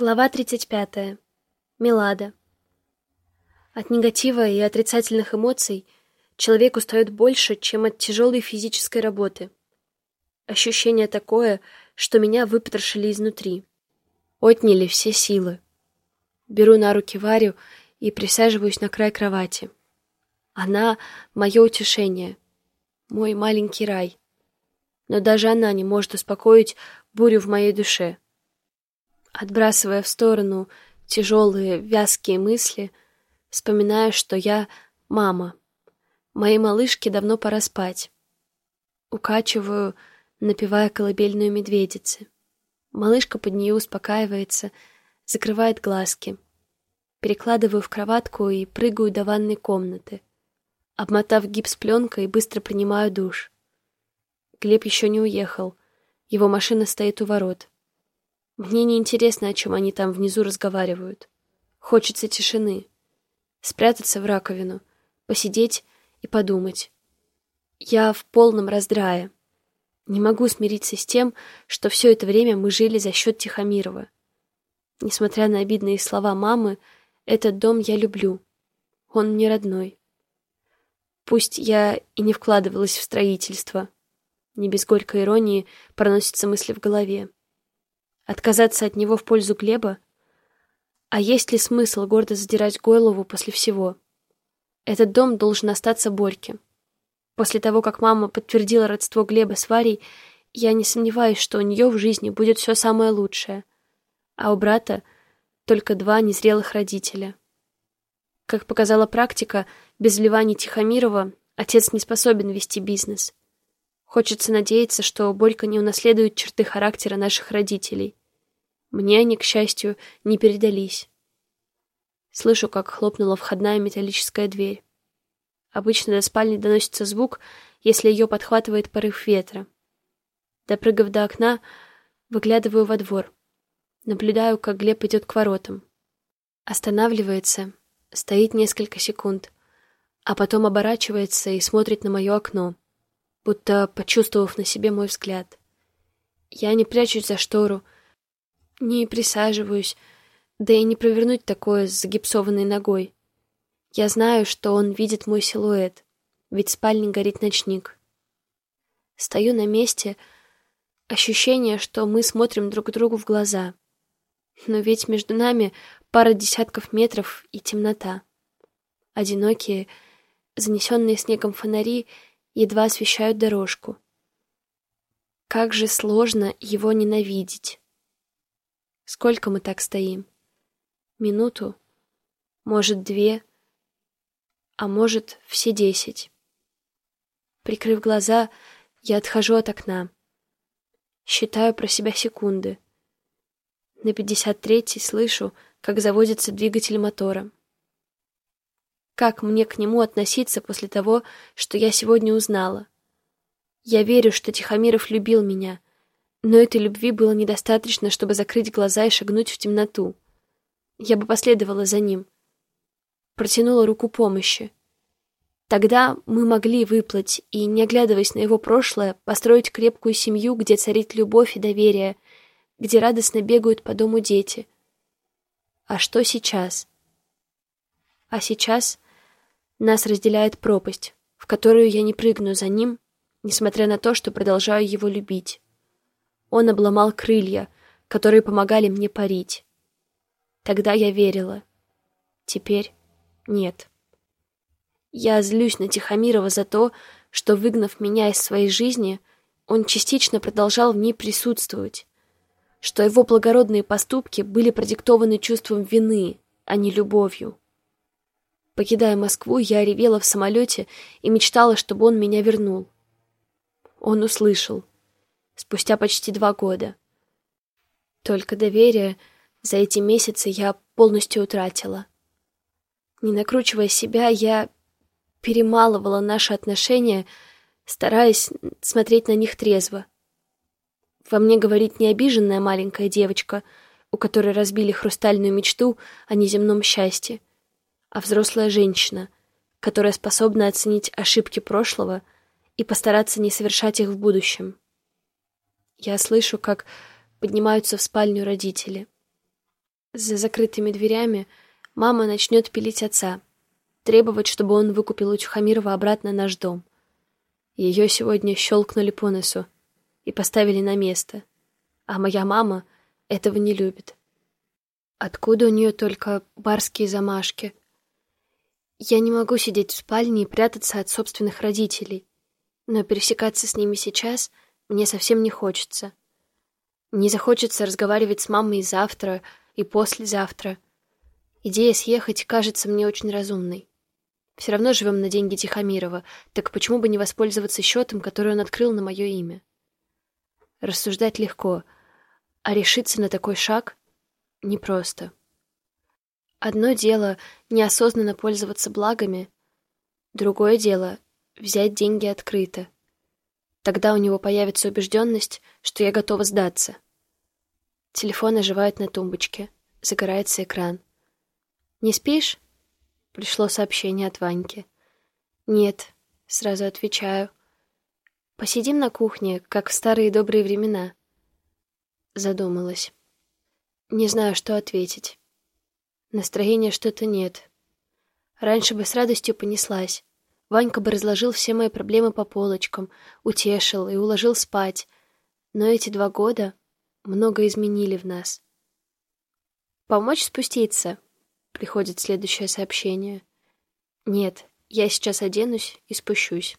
Глава 35. Милада. От негатива и отрицательных эмоций человек устает больше, чем от тяжелой физической работы. Ощущение такое, что меня выпотрошили изнутри. Отняли все силы. Беру на руки Варю и присаживаюсь на край кровати. Она — мое утешение, мой маленький рай. Но даже она не может успокоить бурю в моей душе — Отбрасывая в сторону тяжелые, вязкие мысли, вспоминаю, что я мама. Моей малышке давно пора спать. Укачиваю, напевая колыбельную медведицы. Малышка под нее успокаивается, закрывает глазки. Перекладываю в кроватку и прыгаю до ванной комнаты. Обмотав гипс пленкой, быстро принимаю душ. Глеб еще не уехал. Его машина стоит у ворот. Мне не интересно, о чем они там внизу разговаривают. Хочется тишины. Спрятаться в раковину, посидеть и подумать. Я в полном раздрае. Не могу смириться с тем, что все это время мы жили за счет Тихомирова. Несмотря на обидные слова мамы, этот дом я люблю. Он мне родной. Пусть я и не вкладывалась в строительство. Не без горькой иронии проносятся мысли в голове. Отказаться от него в пользу Глеба? А есть ли смысл гордо задирать голову после всего? Этот дом должен остаться Борьке. После того, как мама подтвердила родство Глеба с Варей, я не сомневаюсь, что у нее в жизни будет все самое лучшее. А у брата только два незрелых родителя. Как показала практика, без вливаний Тихомирова отец не способен вести бизнес. Хочется надеяться, что Борька не унаследует черты характера наших родителей. Мне они, к счастью, не передались. Слышу, как хлопнула входная металлическая дверь. Обычно до спальни доносится звук, если ее подхватывает порыв ветра. Допрыгав до окна, выглядываю во двор. Наблюдаю, как Глеб идет к воротам. Останавливается, стоит несколько секунд, а потом оборачивается и смотрит на мое окно, будто почувствовав на себе мой взгляд. Я не прячусь за штору, не присаживаюсь, да и не провернуть такое с загипсованной ногой. Я знаю, что он видит мой силуэт, ведь в спальне горит ночник. Стою на месте, ощущение, что мы смотрим друг другу в глаза. Но ведь между нами пара десятков метров и темнота. Одинокие, занесенные снегом фонари едва освещают дорожку. Как же сложно его ненавидеть. Сколько мы так стоим? Минуту? Может, две? А может, все десять? Прикрыв глаза, я отхожу от окна. Считаю про себя секунды. На пятьдесят третий слышу, как заводится двигатель мотора. Как мне к нему относиться после того, что я сегодня узнала? Я верю, что Тихомиров любил меня — но этой любви было недостаточно, чтобы закрыть глаза и шагнуть в темноту. Я бы последовала за ним. Протянула руку помощи. Тогда мы могли выплыть и, не оглядываясь на его прошлое, построить крепкую семью, где царит любовь и доверие, где радостно бегают по дому дети. А что сейчас? А сейчас нас разделяет пропасть, в которую я не прыгну за ним, несмотря на то, что продолжаю его любить. Он обломал крылья, которые помогали мне парить. Тогда я верила. Теперь нет. Я злюсь на Тихомирова за то, что, выгнав меня из своей жизни, он частично продолжал в ней присутствовать, что его благородные поступки были продиктованы чувством вины, а не любовью. Покидая Москву, я ревела в самолете и мечтала, чтобы он меня вернул. Он услышал — спустя почти два года. Только доверие за эти месяцы я полностью утратила. Не накручивая себя, я перемалывала наши отношения, стараясь смотреть на них трезво. Во мне говорит не обиженная маленькая девочка, у которой разбили хрустальную мечту о неземном счастье, а взрослая женщина, которая способна оценить ошибки прошлого и постараться не совершать их в будущем. Я слышу, как поднимаются в спальню родители. За закрытыми дверями мама начнет пилить отца, требовать, чтобы он выкупил у Тюхамирова обратно наш дом. Ее сегодня щелкнули по носу и поставили на место, а моя мама этого не любит. Откуда у нее только барские замашки? Я не могу сидеть в спальне и прятаться от собственных родителей, но пересекаться с ними сейчас мне совсем не хочется. Не захочется разговаривать с мамой завтра, и послезавтра. Идея съехать кажется мне очень разумной. Все равно живем на деньги Тихомирова, так почему бы не воспользоваться счетом, который он открыл на мое имя? Рассуждать легко, а решиться на такой шаг непросто. Одно дело — неосознанно пользоваться благами, другое дело — взять деньги открыто. Тогда у него появится убежденность, что я готова сдаться. Телефон оживает на тумбочке, загорается экран. «Не спишь?» — пришло сообщение от Ваньки. «Нет», — сразу отвечаю. «Посидим на кухне, как в старые добрые времена». Задумалась. Не знаю, что ответить. Настроения что-то нет. Раньше бы с радостью понеслась. Ванька бы разложил все мои проблемы по полочкам, утешил и уложил спать. Но эти два года много изменили в нас. «Помочь спуститься?» — приходит следующее сообщение. «Нет, я сейчас оденусь и спущусь».